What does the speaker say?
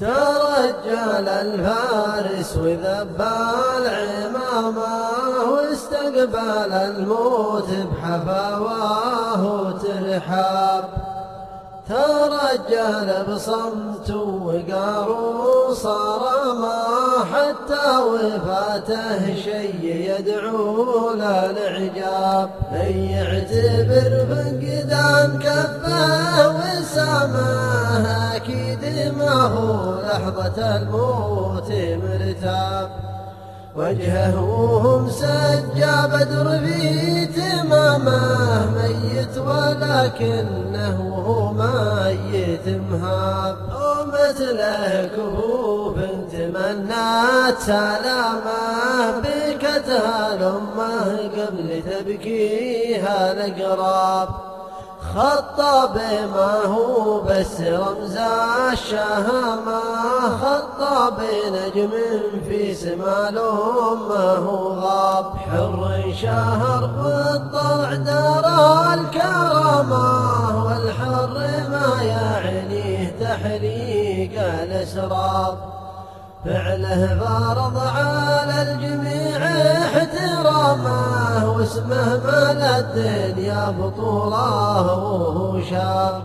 ترجل الفارس وذب العمامة واستقبل الموت بحفاواه وترحاب ترجل بصمت وقار صار ما حتى وفاته شي يدعو للعجاب من يعتبر فقدان كفه وسامه أكيد ما هو لحظة الموت مرتاب وجهه مسجى بدر في تمامه ميت ولكنه ميت مهاب. ومثله كهوف تمنات سلامه بكتها الأمة قبل تبكيها الأقراب. خط بما هو بس رمز الشهامة خط بنجم في سما الأمة غاب. حر شهر والطلع دار الكرامة والحر ما يعنيه تحريق الأسراب فعله فرض على الجميع احترامه واسمه مال الدنيا بطوله وهو شاب